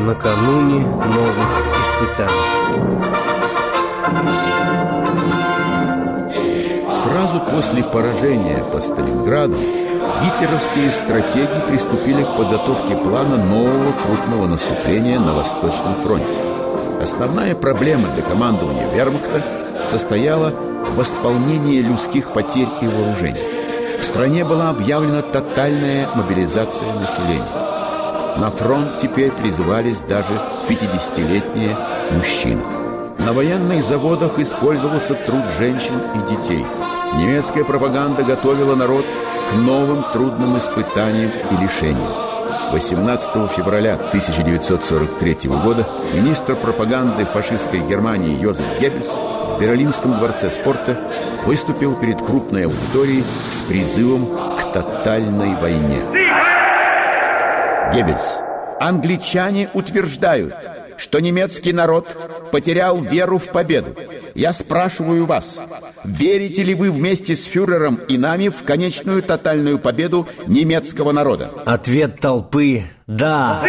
Накануне новых испытаний. Сразу после поражения по Сталинграду гитлеровские стратеги приступили к подготовке плана нового крупного наступления на Восточном фронте. Основная проблема для командования вермахта состояла в восполнении людских потерь и вооружений. В стране была объявлена тотальная мобилизация населения. На фронт теперь призывались даже 50-летние мужчины. На военных заводах использовался труд женщин и детей. Немецкая пропаганда готовила народ к новым трудным испытаниям и лишениям. 18 февраля 1943 года министр пропаганды фашистской Германии Йозеф Геббельс в Берлинском дворце спорта выступил перед крупной аудиторией с призывом к тотальной войне. Геббельс. Англичане утверждают, что немецкий народ потерял веру в победу. Я спрашиваю вас, верите ли вы вместе с фюрером и нами в конечную тотальную победу немецкого народа? Ответ толпы «Да».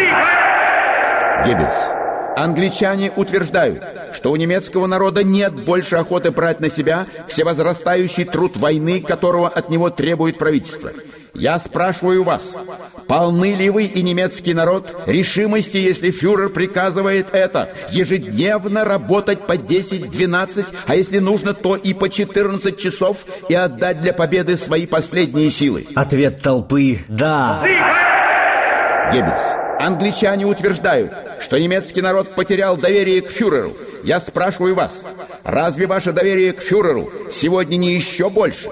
Геббельс. Англичане утверждают, что у немецкого народа нет больше охоты брать на себя всевозрастающий труд войны, которого от него требует правительство. Я спрашиваю вас, полны ли вы и немецкий народ решимости, если фюрер приказывает это, ежедневно работать по 10-12, а если нужно, то и по 14 часов и отдать для победы свои последние силы? Ответ толпы «Да». Геббельс. Англичане утверждают, что немецкий народ потерял доверие к фюреру. Я спрашиваю вас, разве ваше доверие к фюреру сегодня не еще больше,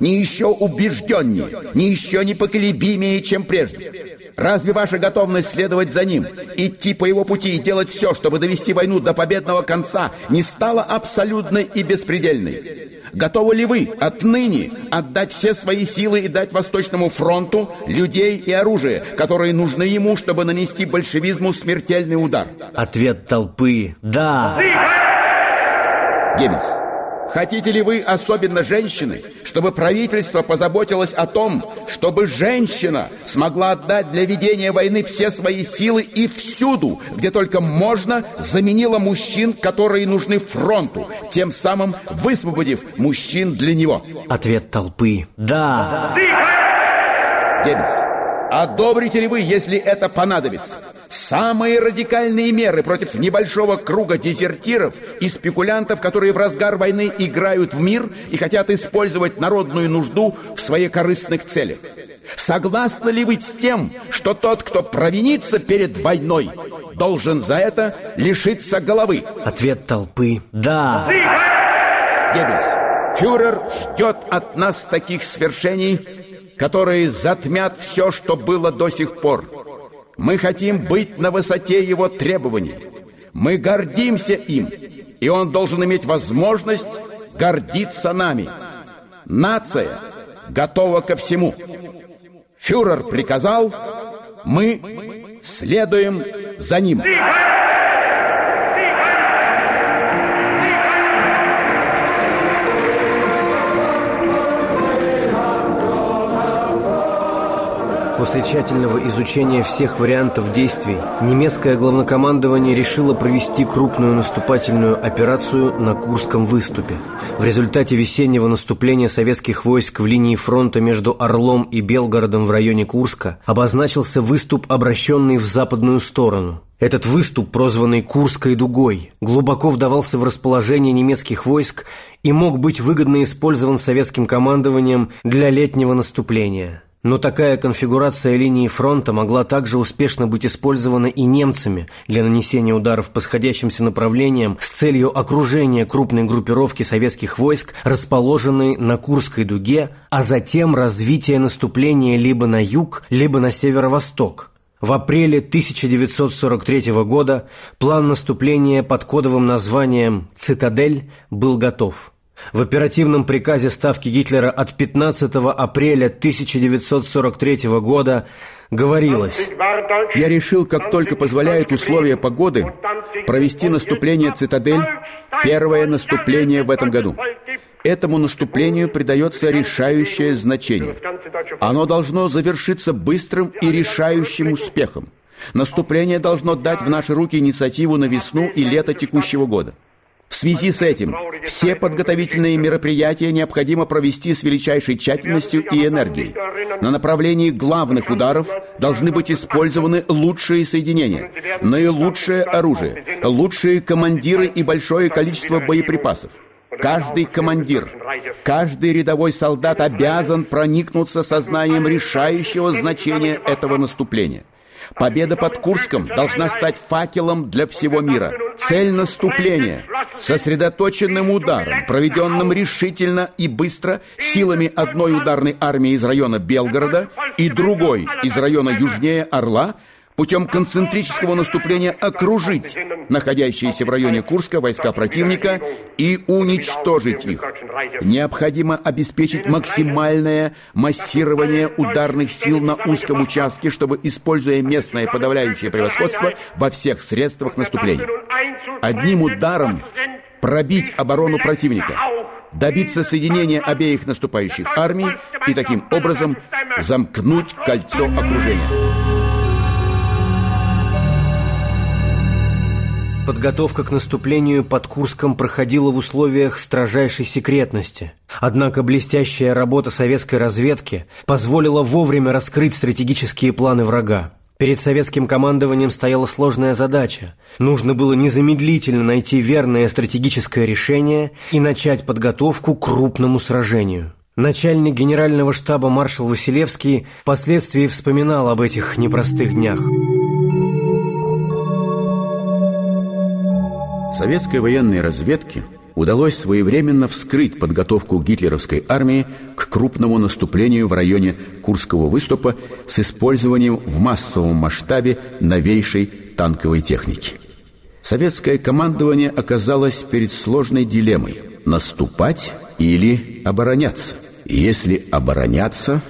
не еще убежденнее, не еще непоколебимее, чем прежде? Разве ваша готовность следовать за ним, идти по его пути и делать все, чтобы довести войну до победного конца, не стала абсолютной и беспредельной? Готовы ли вы отныне отдать все свои силы и дать Восточному фронту людей и оружие, которые нужны ему, чтобы нанести большевизму смертельный удар? Ответ толпы «Да». Геббельс. Хотите ли вы, особенно женщины, чтобы правительство позаботилось о том, чтобы женщина смогла отдать для ведения войны все свои силы и всюду, где только можно, заменила мужчин, которые нужны фронту, тем самым высвободив мужчин для него? Ответ толпы «Да». Геббельс. Одобрите ли вы, если это понадобится? Самые радикальные меры против небольшого круга дезертиров и спекулянтов, которые в разгар войны играют в мир и хотят использовать народную нужду в своих корыстных целях. Согласны ли вы с тем, что тот, кто провинится перед войной, должен за это лишиться головы? Ответ толпы «Да». Геббельс, фюрер ждет от нас таких свершений, которые затмят все, что было до сих пор. Мы хотим быть на высоте его требований. Мы гордимся им, и он должен иметь возможность гордиться нами. Нация готова ко всему. Фюрер приказал, мы следуем за ним. После тщательного изучения всех вариантов действий, немецкое главнокомандование решило провести крупную наступательную операцию на Курском выступе. В результате весеннего наступления советских войск в линии фронта между Орлом и Белгородом в районе Курска обозначился выступ, обращенный в западную сторону. Этот выступ, прозванный Курской дугой, глубоко вдавался в расположение немецких войск и мог быть выгодно использован советским командованием для летнего наступления. Но такая конфигурация линии фронта могла также успешно быть использована и немцами для нанесения ударов по сходящимся направлениям с целью окружения крупной группировки советских войск, расположенной на Курской дуге, а затем развития наступления либо на юг, либо на северо-восток. В апреле 1943 года план наступления под кодовым названием «Цитадель» был готов – в оперативном приказе Ставки Гитлера от 15 апреля 1943 года говорилось «Я решил, как только позволяют условия погоды, провести наступление «Цитадель» первое наступление в этом году. Этому наступлению придается решающее значение. Оно должно завершиться быстрым и решающим успехом. Наступление должно дать в наши руки инициативу на весну и лето текущего года. Связи с этим все подготовительные мероприятия необходимо провести с величайшей тщательностью и энергией. На направлении главных ударов должны быть использованы лучшие соединения, наилучшее оружие, лучшие командиры и большое количество боеприпасов. Каждый командир, каждый рядовой солдат обязан проникнуться сознанием решающего значения этого наступления – Победа под Курском должна стать факелом для всего мира. Цель наступления – сосредоточенным ударом, проведенным решительно и быстро силами одной ударной армии из района Белгорода и другой из района южнее Орла – путем концентрического наступления окружить находящиеся в районе Курска войска противника и уничтожить их. Необходимо обеспечить максимальное массирование ударных сил на узком участке, чтобы, используя местное подавляющее превосходство, во всех средствах наступления. Одним ударом пробить оборону противника, добиться соединения обеих наступающих армий и таким образом замкнуть кольцо окружения. Подготовка к наступлению под Курском проходила в условиях строжайшей секретности. Однако блестящая работа советской разведки позволила вовремя раскрыть стратегические планы врага. Перед советским командованием стояла сложная задача. Нужно было незамедлительно найти верное стратегическое решение и начать подготовку к крупному сражению. Начальник генерального штаба маршал Василевский впоследствии вспоминал об этих непростых днях. Советской военной разведке удалось своевременно вскрыть подготовку гитлеровской армии к крупному наступлению в районе Курского выступа с использованием в массовом масштабе новейшей танковой техники. Советское командование оказалось перед сложной дилеммой – наступать или обороняться. если обороняться,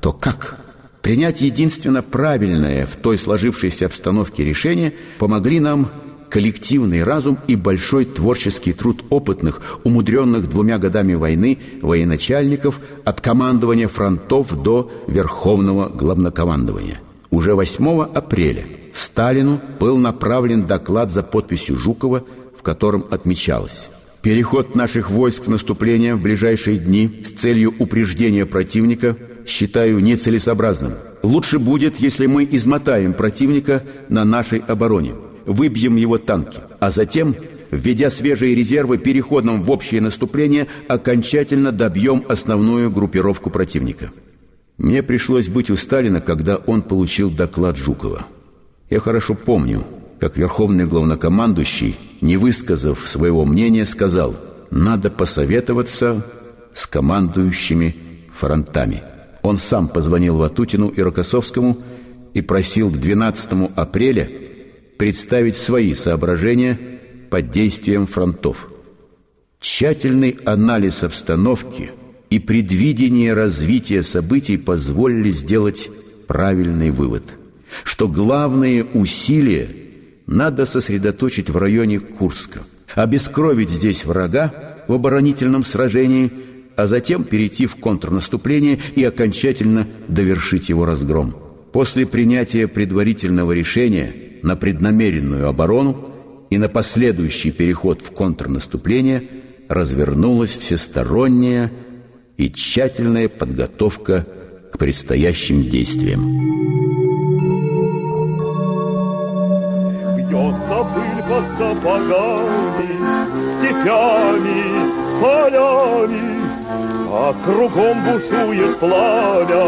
то как? Принять единственно правильное в той сложившейся обстановке решение помогли нам коллективный разум и большой творческий труд опытных, умудренных двумя годами войны военачальников от командования фронтов до Верховного главнокомандования. Уже 8 апреля Сталину был направлен доклад за подписью Жукова, в котором отмечалось Переход наших войск в наступление в ближайшие дни с целью упреждения противника считаю нецелесообразным. Лучше будет, если мы измотаем противника на нашей обороне выбьем его танки, а затем, введя свежие резервы переходом в общее наступление, окончательно добьем основную группировку противника. Мне пришлось быть у Сталина, когда он получил доклад Жукова. Я хорошо помню, как верховный главнокомандующий, не высказав своего мнения, сказал «надо посоветоваться с командующими фронтами». Он сам позвонил Ватутину и Рокоссовскому и просил к 12 апреля представить свои соображения под действием фронтов. Тщательный анализ обстановки и предвидение развития событий позволили сделать правильный вывод, что главные усилия надо сосредоточить в районе Курска, обескровить здесь врага в оборонительном сражении, а затем перейти в контрнаступление и окончательно довершить его разгром. После принятия предварительного решения – на преднамеренную оборону и на последующий переход в контрнаступление развернулась всесторонняя и тщательная подготовка к предстоящим действиям. Бьется пыль под сапогами, степями, полями, А кругом бушует пламя,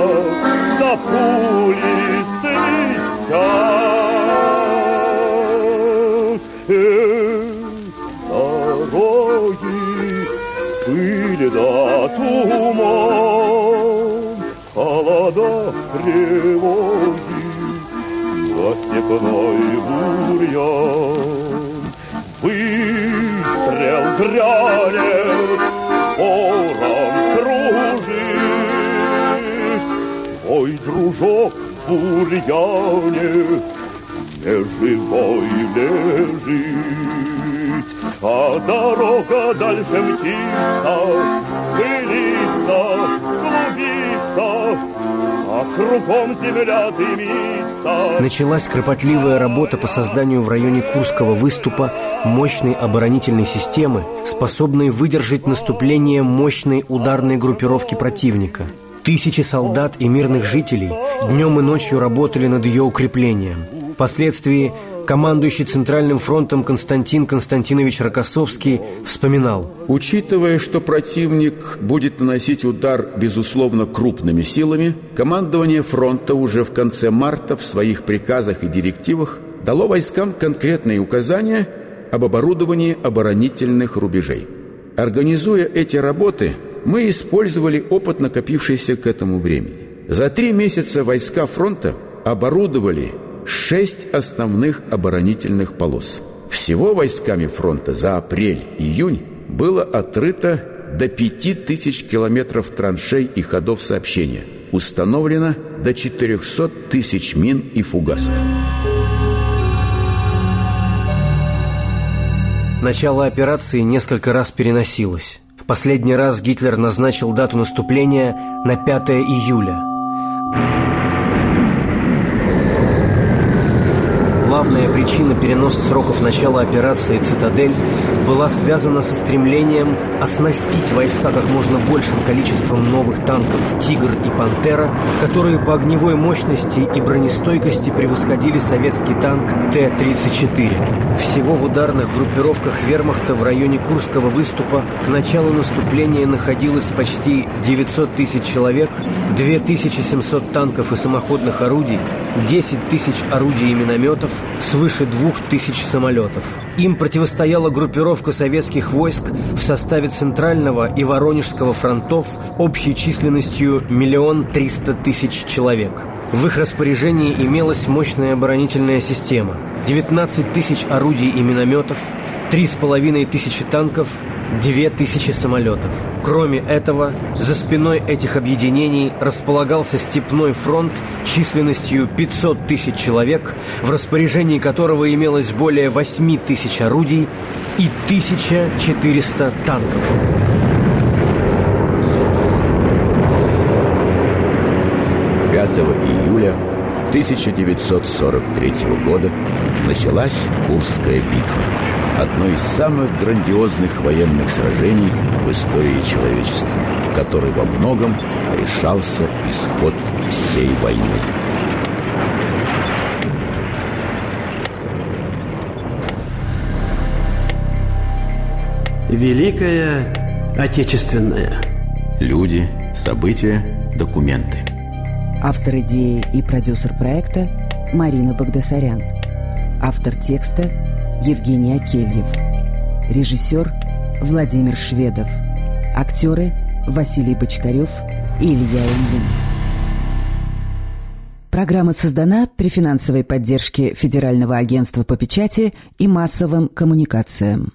да пули свистят. Дороги, пыль да туман, холода, тревоги, за степной бурьян. Выстрел грянет, ворон кружит. Ой, дружок, бурьяне не живой лежит. А дорога дальше мчится, пылится, клубится, а кругом земля дымится. Началась кропотливая работа по созданию в районе Курского выступа мощной оборонительной системы, способной выдержать наступление мощной ударной группировки противника. Тысячи солдат и мирных жителей днем и ночью работали над ее укреплением. Впоследствии командующий Центральным фронтом Константин Константинович Рокоссовский вспоминал Учитывая, что противник будет наносить удар, безусловно, крупными силами, командование фронта уже в конце марта в своих приказах и директивах дало войскам конкретные указания об оборудовании оборонительных рубежей. Организуя эти работы, мы использовали опыт, накопившийся к этому времени. За три месяца войска фронта оборудовали шесть основных оборонительных полос. Всего войсками фронта за апрель-июнь было отрыто до 5000 километров траншей и ходов сообщения. Установлено до 400 тысяч мин и фугасов. Начало операции несколько раз переносилось. Последний раз Гитлер назначил дату наступления на 5 июля. Главная причина переноса сроков начала операции «Цитадель» была связана со стремлением оснастить войска как можно большим количеством новых танков «Тигр» и «Пантера», которые по огневой мощности и бронестойкости превосходили советский танк Т-34. Всего в ударных группировках вермахта в районе Курского выступа к началу наступления находилось почти 900 тысяч человек, 2700 танков и самоходных орудий, 10 тысяч орудий и минометов, свыше 2000 самолетов. Им противостояла группировка советских войск в составе Центрального и Воронежского фронтов общей численностью миллион триста тысяч человек. В их распоряжении имелась мощная оборонительная система, 19 тысяч орудий и минометов, 3,5 тысячи танков, 2000 самолетов. Кроме этого, за спиной этих объединений располагался степной фронт численностью 500 тысяч человек, в распоряжении которого имелось более 8 тысяч орудий и 1400 танков. июля 1943 года началась Курская битва одно из самых грандиозных военных сражений в истории человечества, в которой во многом решался исход всей войны. Великая Отечественная. Люди, события, документы. Автор идеи и продюсер проекта Марина Багдасарян. Автор текста Евгений Акельев. Режиссер Владимир Шведов. Актеры Василий Бочкарев и Илья Ильин. Программа создана при финансовой поддержке Федерального агентства по печати и массовым коммуникациям.